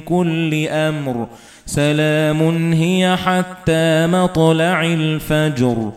كُلِّ أَمْرٍ سَلَامٌ هِيَ حَتَّى مَطْلَعِ الْفَجْرِ